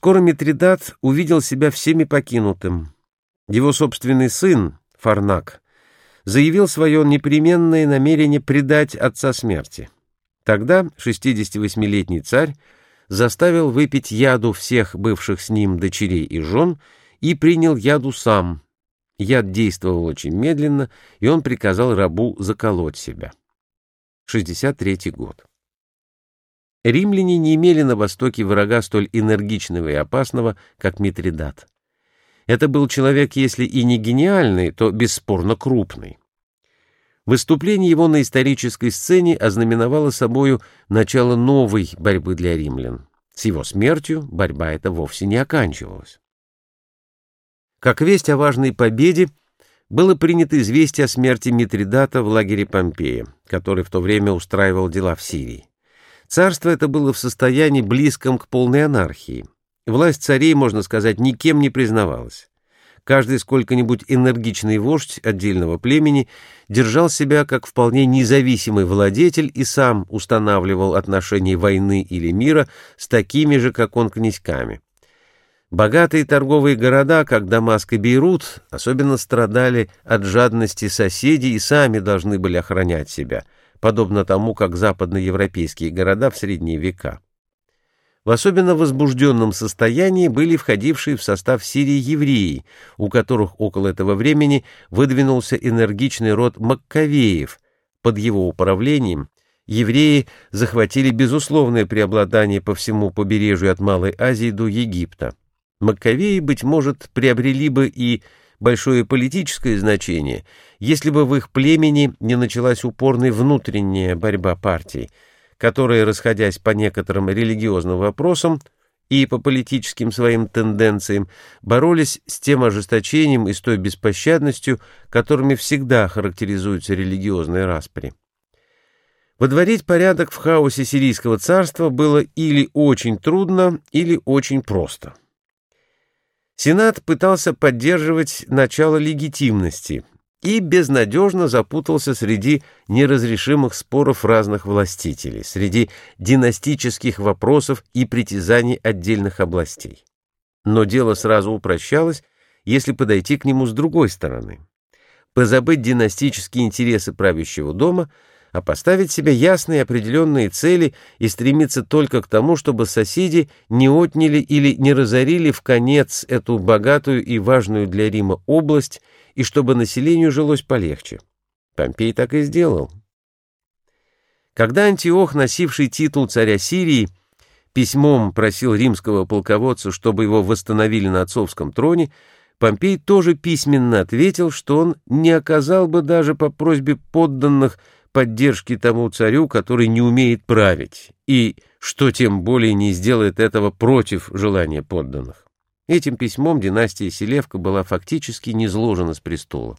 Скоро Митридат увидел себя всеми покинутым. Его собственный сын, Фарнак, заявил свое непременное намерение предать отца смерти. Тогда 68-летний царь заставил выпить яду всех бывших с ним дочерей и жен и принял яду сам. Яд действовал очень медленно, и он приказал рабу заколоть себя. 63 год. Римляне не имели на Востоке врага столь энергичного и опасного, как Митридат. Это был человек, если и не гениальный, то бесспорно крупный. Выступление его на исторической сцене ознаменовало собою начало новой борьбы для римлян. С его смертью борьба эта вовсе не оканчивалась. Как весть о важной победе было принято известие о смерти Митридата в лагере Помпея, который в то время устраивал дела в Сирии. Царство это было в состоянии близком к полной анархии. Власть царей, можно сказать, никем не признавалась. Каждый сколько-нибудь энергичный вождь отдельного племени держал себя как вполне независимый владетель и сам устанавливал отношения войны или мира с такими же, как он, князьками. Богатые торговые города, как Дамаск и Бейрут, особенно страдали от жадности соседей и сами должны были охранять себя – подобно тому, как западноевропейские города в средние века. В особенно возбужденном состоянии были входившие в состав Сирии евреи, у которых около этого времени выдвинулся энергичный род Маккавеев. Под его управлением евреи захватили безусловное преобладание по всему побережью от Малой Азии до Египта. Маккавеи, быть может, приобрели бы и большое политическое значение, если бы в их племени не началась упорная внутренняя борьба партий, которые, расходясь по некоторым религиозным вопросам и по политическим своим тенденциям, боролись с тем ожесточением и с той беспощадностью, которыми всегда характеризуются религиозные распри. Водворить порядок в хаосе сирийского царства было или очень трудно, или очень просто. Сенат пытался поддерживать начало легитимности и безнадежно запутался среди неразрешимых споров разных властителей, среди династических вопросов и притязаний отдельных областей. Но дело сразу упрощалось, если подойти к нему с другой стороны. Позабыть династические интересы правящего дома – а поставить себе ясные определенные цели и стремиться только к тому, чтобы соседи не отняли или не разорили в конец эту богатую и важную для Рима область, и чтобы населению жилось полегче. Помпей так и сделал. Когда Антиох, носивший титул царя Сирии, письмом просил римского полководца, чтобы его восстановили на отцовском троне, Помпей тоже письменно ответил, что он не оказал бы даже по просьбе подданных поддержки тому царю, который не умеет править, и что тем более не сделает этого против желания подданных. Этим письмом династия Селевка была фактически низложена с престола.